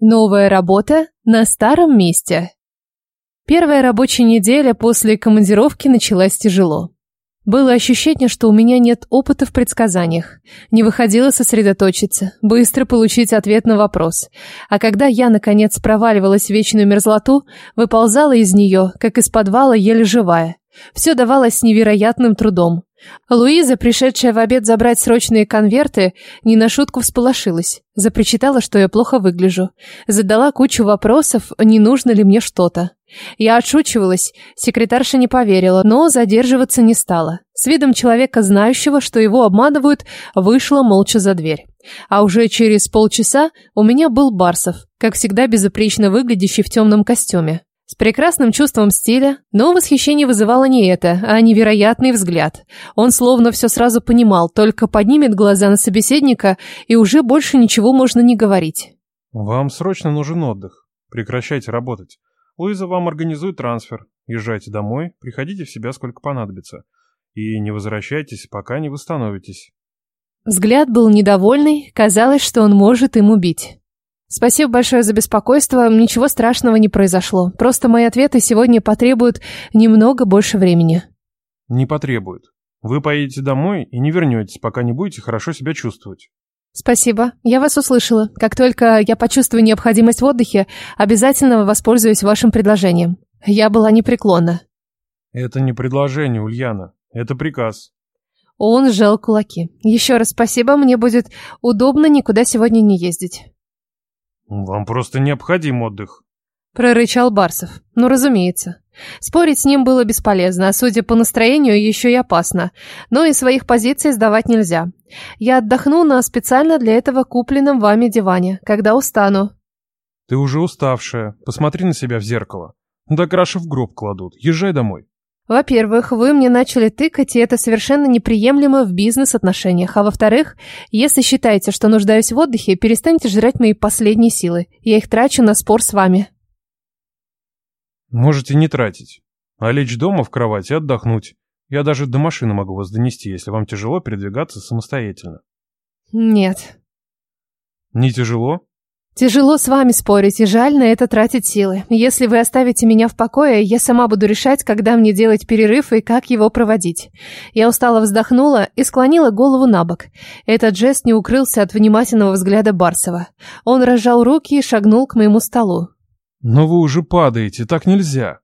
Новая работа на старом месте. Первая рабочая неделя после командировки началась тяжело. Было ощущение, что у меня нет опыта в предсказаниях. Не выходило сосредоточиться, быстро получить ответ на вопрос. А когда я, наконец, проваливалась в вечную мерзлоту, выползала из нее, как из подвала, еле живая. Все давалось невероятным трудом. Луиза, пришедшая в обед забрать срочные конверты, не на шутку всполошилась. Запричитала, что я плохо выгляжу. Задала кучу вопросов, не нужно ли мне что-то. Я отшучивалась, секретарша не поверила, но задерживаться не стала. С видом человека, знающего, что его обманывают, вышла молча за дверь. А уже через полчаса у меня был Барсов, как всегда безупречно выглядящий в темном костюме. С прекрасным чувством стиля, но восхищение вызывало не это, а невероятный взгляд. Он словно все сразу понимал, только поднимет глаза на собеседника, и уже больше ничего можно не говорить. «Вам срочно нужен отдых. Прекращайте работать. Луиза вам организует трансфер. Езжайте домой, приходите в себя сколько понадобится. И не возвращайтесь, пока не восстановитесь». Взгляд был недовольный, казалось, что он может им убить. Спасибо большое за беспокойство. Ничего страшного не произошло. Просто мои ответы сегодня потребуют немного больше времени. Не потребуют. Вы поедете домой и не вернетесь, пока не будете хорошо себя чувствовать. Спасибо. Я вас услышала. Как только я почувствую необходимость в отдыхе, обязательно воспользуюсь вашим предложением. Я была непреклонна. Это не предложение, Ульяна. Это приказ. Он сжал кулаки. Еще раз спасибо, мне будет удобно никуда сегодня не ездить. «Вам просто необходим отдых», — прорычал Барсов. «Ну, разумеется». Спорить с ним было бесполезно, а судя по настроению, еще и опасно. Но и своих позиций сдавать нельзя. Я отдохну на специально для этого купленном вами диване, когда устану. Ты уже уставшая. Посмотри на себя в зеркало. Да краши в гроб кладут. Езжай домой. Во-первых, вы мне начали тыкать, и это совершенно неприемлемо в бизнес-отношениях. А во-вторых, если считаете, что нуждаюсь в отдыхе, перестаньте жрать мои последние силы. Я их трачу на спор с вами. Можете не тратить, а лечь дома в кровати и отдохнуть. Я даже до машины могу вас донести, если вам тяжело передвигаться самостоятельно. Нет. Не тяжело? Тяжело с вами спорить, и жаль на это тратить силы. Если вы оставите меня в покое, я сама буду решать, когда мне делать перерыв и как его проводить. Я устало вздохнула и склонила голову на бок. Этот жест не укрылся от внимательного взгляда Барсова. Он разжал руки и шагнул к моему столу. «Но вы уже падаете, так нельзя».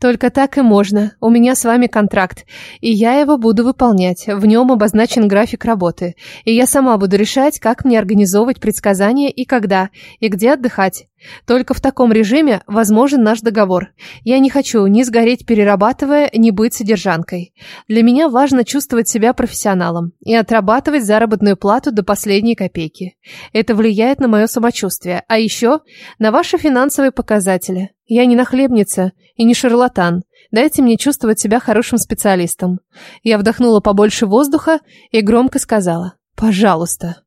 Только так и можно. У меня с вами контракт, и я его буду выполнять. В нем обозначен график работы, и я сама буду решать, как мне организовывать предсказания и когда, и где отдыхать. Только в таком режиме возможен наш договор. Я не хочу ни сгореть перерабатывая, ни быть содержанкой. Для меня важно чувствовать себя профессионалом и отрабатывать заработную плату до последней копейки. Это влияет на мое самочувствие, а еще на ваши финансовые показатели. Я не нахлебница и не шарлатан. Дайте мне чувствовать себя хорошим специалистом. Я вдохнула побольше воздуха и громко сказала «Пожалуйста».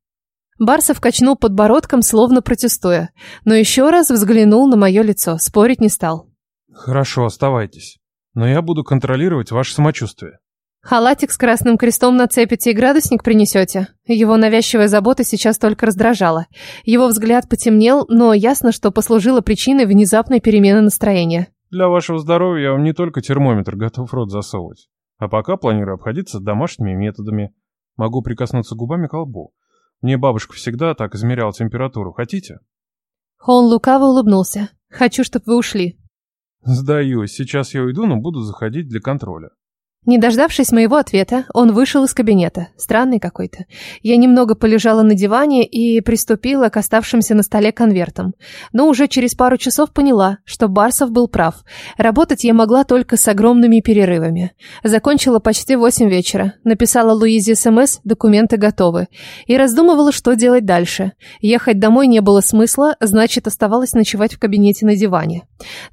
Барсов качнул подбородком, словно протестуя, но еще раз взглянул на мое лицо, спорить не стал. «Хорошо, оставайтесь, но я буду контролировать ваше самочувствие». «Халатик с красным крестом нацепите и градусник принесете?» Его навязчивая забота сейчас только раздражала. Его взгляд потемнел, но ясно, что послужило причиной внезапной перемены настроения. «Для вашего здоровья я вам не только термометр готов в рот засовывать, а пока планирую обходиться домашними методами. Могу прикоснуться губами к лбу, мне бабушка всегда так измеряла температуру. Хотите? Он лукаво улыбнулся. Хочу, чтобы вы ушли. Сдаюсь. Сейчас я уйду, но буду заходить для контроля. Не дождавшись моего ответа, он вышел из кабинета. Странный какой-то. Я немного полежала на диване и приступила к оставшимся на столе конвертам. Но уже через пару часов поняла, что Барсов был прав. Работать я могла только с огромными перерывами. Закончила почти восемь вечера. Написала Луизе СМС, документы готовы. И раздумывала, что делать дальше. Ехать домой не было смысла, значит, оставалось ночевать в кабинете на диване.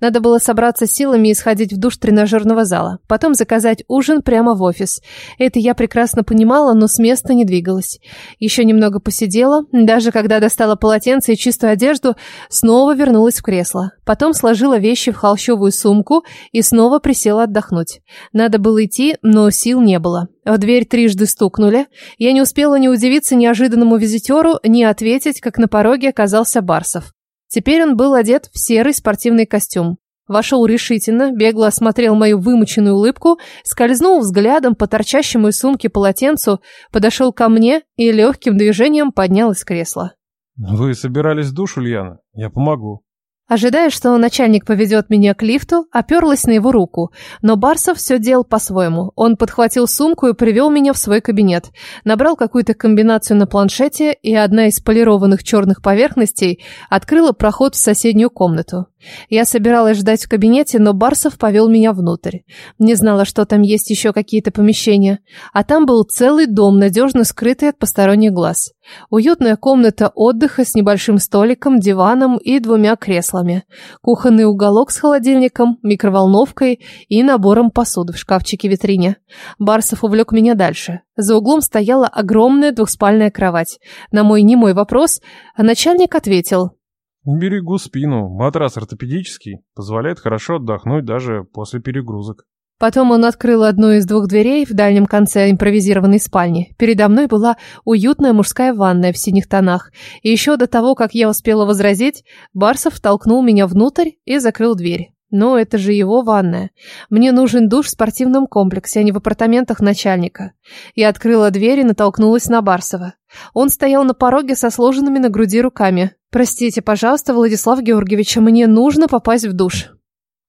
Надо было собраться силами и сходить в душ тренажерного зала. Потом заказать ужин ужин прямо в офис. Это я прекрасно понимала, но с места не двигалась. Еще немного посидела, даже когда достала полотенце и чистую одежду, снова вернулась в кресло. Потом сложила вещи в холщовую сумку и снова присела отдохнуть. Надо было идти, но сил не было. В дверь трижды стукнули. Я не успела ни удивиться неожиданному визитеру, ни ответить, как на пороге оказался Барсов. Теперь он был одет в серый спортивный костюм. Вошел решительно, бегло осмотрел мою вымученную улыбку, скользнул взглядом по торчащему из сумки полотенцу, подошел ко мне и легким движением поднял из кресла. «Вы собирались в душ, Ульяна? Я помогу». Ожидая, что начальник поведет меня к лифту, оперлась на его руку. Но Барсов все делал по-своему. Он подхватил сумку и привел меня в свой кабинет. Набрал какую-то комбинацию на планшете, и одна из полированных черных поверхностей открыла проход в соседнюю комнату. Я собиралась ждать в кабинете, но Барсов повел меня внутрь. Не знала, что там есть еще какие-то помещения. А там был целый дом, надежно скрытый от посторонних глаз. Уютная комната отдыха с небольшим столиком, диваном и двумя креслами. Кухонный уголок с холодильником, микроволновкой и набором посуды в шкафчике-витрине. Барсов увлек меня дальше. За углом стояла огромная двухспальная кровать. На мой немой вопрос начальник ответил – Берегу спину. Матрас ортопедический. Позволяет хорошо отдохнуть даже после перегрузок. Потом он открыл одну из двух дверей в дальнем конце импровизированной спальни. Передо мной была уютная мужская ванная в синих тонах. И еще до того, как я успела возразить, Барсов толкнул меня внутрь и закрыл дверь. Но это же его ванная. Мне нужен душ в спортивном комплексе, а не в апартаментах начальника. Я открыла дверь и натолкнулась на Барсова. Он стоял на пороге со сложенными на груди руками. «Простите, пожалуйста, Владислав Георгиевич, мне нужно попасть в душ».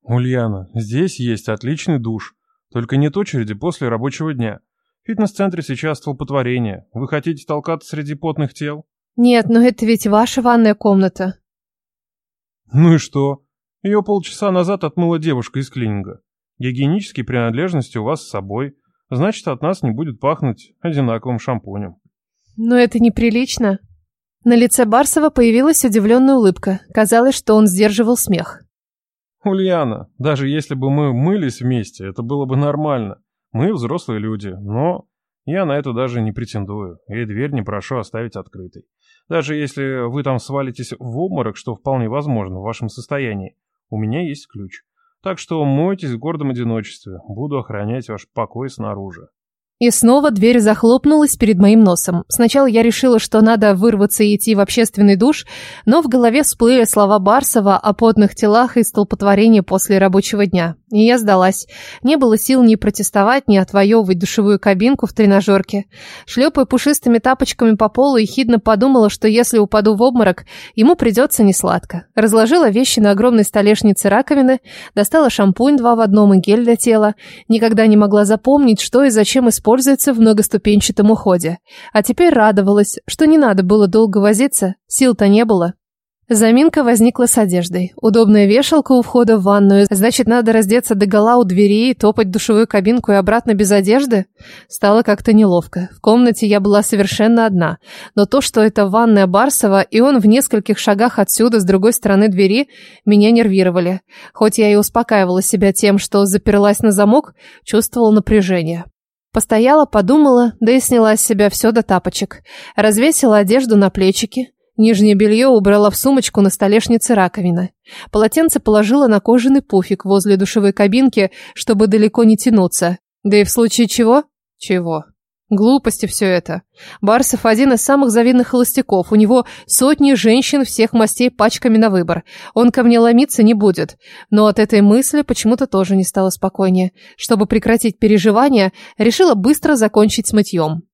«Ульяна, здесь есть отличный душ. Только нет очереди после рабочего дня. В фитнес-центре сейчас столпотворение. Вы хотите толкаться среди потных тел?» «Нет, но это ведь ваша ванная комната». «Ну и что?» Ее полчаса назад отмыла девушка из клининга. Гигиенические принадлежности у вас с собой. Значит, от нас не будет пахнуть одинаковым шампунем. Но это неприлично. На лице Барсова появилась удивленная улыбка. Казалось, что он сдерживал смех. Ульяна, даже если бы мы мылись вместе, это было бы нормально. Мы взрослые люди, но я на это даже не претендую, и дверь не прошу оставить открытой. Даже если вы там свалитесь в обморок, что вполне возможно в вашем состоянии, у меня есть ключ. Так что мойтесь в гордом одиночестве. Буду охранять ваш покой снаружи. И снова дверь захлопнулась перед моим носом. Сначала я решила, что надо вырваться и идти в общественный душ, но в голове всплыли слова Барсова о потных телах и столпотворении после рабочего дня. И я сдалась. Не было сил ни протестовать, ни отвоевывать душевую кабинку в тренажерке. Шлепая пушистыми тапочками по полу, и хидно подумала, что если упаду в обморок, ему придется несладко. Разложила вещи на огромной столешнице раковины, достала шампунь два в одном и гель для тела. Никогда не могла запомнить, что и зачем используется в многоступенчатом уходе. А теперь радовалась, что не надо было долго возиться, сил-то не было. Заминка возникла с одеждой. Удобная вешалка у входа в ванную. Значит, надо раздеться до гола у двери и топать душевую кабинку и обратно без одежды? Стало как-то неловко. В комнате я была совершенно одна. Но то, что это ванная Барсова, и он в нескольких шагах отсюда, с другой стороны двери, меня нервировали. Хоть я и успокаивала себя тем, что заперлась на замок, чувствовала напряжение. Постояла, подумала, да и сняла с себя все до тапочек. Развесила одежду на плечики. Нижнее белье убрала в сумочку на столешнице раковины. Полотенце положила на кожаный пуфик возле душевой кабинки, чтобы далеко не тянуться. Да и в случае чего? Чего? Глупости все это. Барсов один из самых завидных холостяков. У него сотни женщин всех мастей пачками на выбор. Он ко мне ломиться не будет. Но от этой мысли почему-то тоже не стало спокойнее. Чтобы прекратить переживания, решила быстро закончить с мытьем.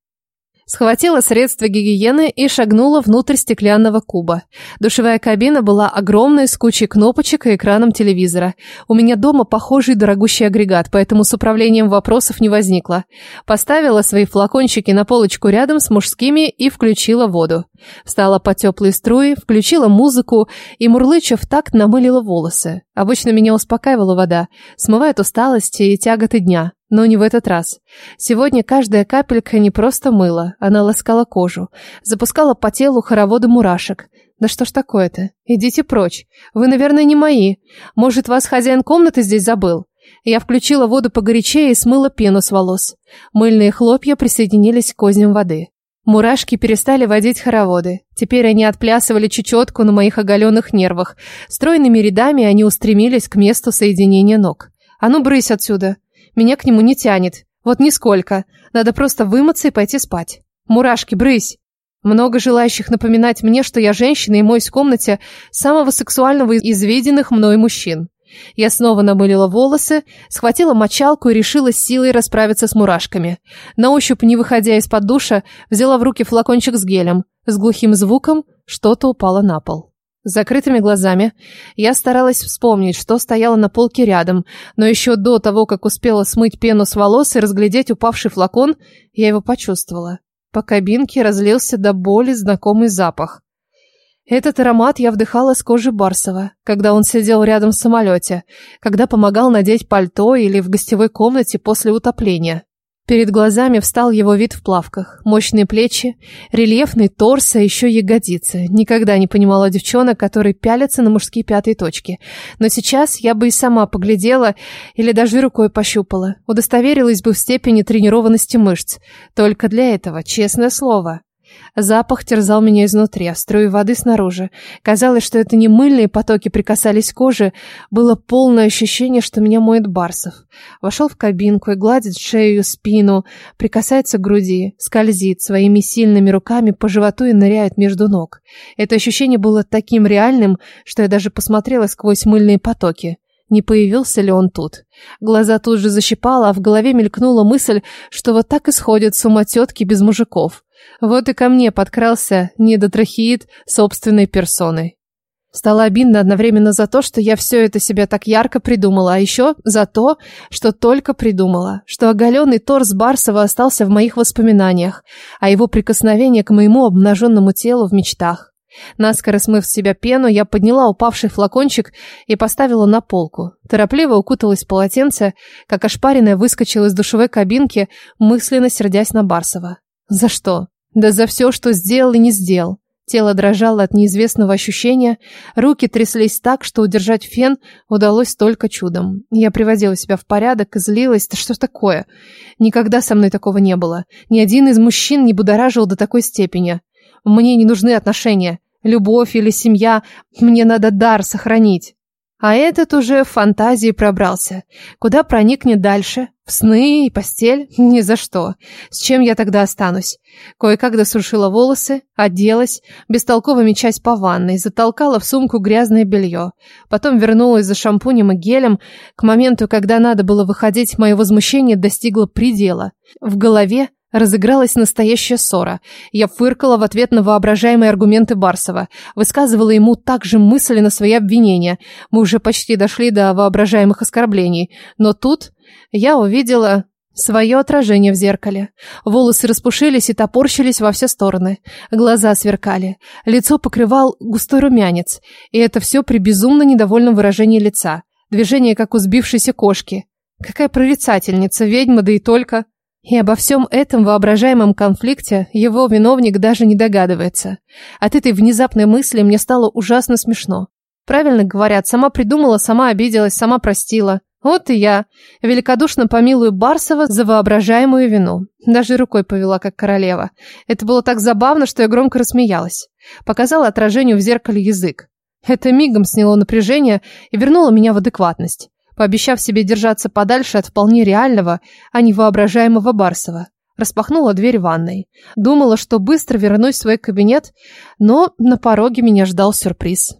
Схватила средства гигиены и шагнула внутрь стеклянного куба. Душевая кабина была огромной, с кучей кнопочек и экраном телевизора. У меня дома похожий дорогущий агрегат, поэтому с управлением вопросов не возникло. Поставила свои флакончики на полочку рядом с мужскими и включила воду. Встала по теплые струи, включила музыку и, мурлыча в такт, намылила волосы. Обычно меня успокаивала вода, смывает усталости и тяготы дня. Но не в этот раз. Сегодня каждая капелька не просто мыла, она ласкала кожу, запускала по телу хороводы мурашек. Да что ж такое-то? Идите прочь. Вы, наверное, не мои. Может, вас хозяин комнаты здесь забыл? Я включила воду погорячее и смыла пену с волос. Мыльные хлопья присоединились к козням воды. Мурашки перестали водить хороводы. Теперь они отплясывали чечетку на моих оголенных нервах. Стройными рядами они устремились к месту соединения ног. «А ну, брысь отсюда!» Меня к нему не тянет. Вот нисколько. Надо просто вымыться и пойти спать. Мурашки, брысь. Много желающих напоминать мне, что я женщина и моюсь в комнате самого сексуального из виденных мной мужчин. Я снова намылила волосы, схватила мочалку и решила силой расправиться с мурашками. На ощупь, не выходя из-под душа, взяла в руки флакончик с гелем. С глухим звуком что-то упало на пол. Закрытыми глазами я старалась вспомнить, что стояло на полке рядом, но еще до того, как успела смыть пену с волос и разглядеть упавший флакон, я его почувствовала. По кабинке разлился до боли знакомый запах. Этот аромат я вдыхала с кожи Барсова, когда он сидел рядом в самолете, когда помогал надеть пальто или в гостевой комнате после утопления. Перед глазами встал его вид в плавках. Мощные плечи, рельефный торс, а еще ягодицы. Никогда не понимала девчонок, которые пялятся на мужские пятые точки. Но сейчас я бы и сама поглядела или даже рукой пощупала. Удостоверилась бы в степени тренированности мышц. Только для этого, честное слово. Запах терзал меня изнутри, а струи воды снаружи. Казалось, что это не мыльные потоки прикасались к коже, было полное ощущение, что меня моет Барсов. Вошел в кабинку и гладит шею, спину, прикасается к груди, скользит своими сильными руками по животу и ныряет между ног. Это ощущение было таким реальным, что я даже посмотрела сквозь мыльные потоки. Не появился ли он тут? Глаза тут же защипало, а в голове мелькнула мысль, что вот так и сходят с ума тетки без мужиков. Вот и ко мне подкрался недотрахеид собственной персоной. Стало обидно одновременно за то, что я все это себя так ярко придумала, а еще за то, что только придумала, что оголенный торс Барсова остался в моих воспоминаниях, а его прикосновение к моему обнаженному телу в мечтах. Наскоро смыв с себя пену, я подняла упавший флакончик и поставила на полку. Торопливо укуталась в полотенце, как ошпаренная выскочила из душевой кабинки, мысленно сердясь на Барсова. За что? Да за все, что сделал и не сделал. Тело дрожало от неизвестного ощущения, руки тряслись так, что удержать фен удалось только чудом. Я приводила себя в порядок и злилась. Да что такое? Никогда со мной такого не было. Ни один из мужчин не будоражил до такой степени. Мне не нужны отношения, любовь или семья. Мне надо дар сохранить. А этот уже в фантазии пробрался. Куда проникнет дальше? В сны и постель? Ни за что. С чем я тогда останусь? Кое-как досушила волосы, оделась, бестолково часть по ванной, затолкала в сумку грязное белье. Потом вернулась за шампунем и гелем. К моменту, когда надо было выходить, мое возмущение достигло предела. В голове Разыгралась настоящая ссора. Я фыркала в ответ на воображаемые аргументы Барсова, высказывала ему также на свои обвинения. Мы уже почти дошли до воображаемых оскорблений. Но тут я увидела свое отражение в зеркале. Волосы распушились и топорщились во все стороны. Глаза сверкали. Лицо покрывал густой румянец. И это все при безумно недовольном выражении лица. Движение, как у сбившейся кошки. Какая прорицательница, ведьма, да и только... И обо всем этом воображаемом конфликте его виновник даже не догадывается. От этой внезапной мысли мне стало ужасно смешно. Правильно говорят, сама придумала, сама обиделась, сама простила. Вот и я. Великодушно помилую Барсова за воображаемую вину. Даже рукой повела, как королева. Это было так забавно, что я громко рассмеялась. Показала отражению в зеркале язык. Это мигом сняло напряжение и вернуло меня в адекватность пообещав себе держаться подальше от вполне реального, а не воображаемого Барсова. Распахнула дверь ванной. Думала, что быстро вернусь в свой кабинет, но на пороге меня ждал сюрприз.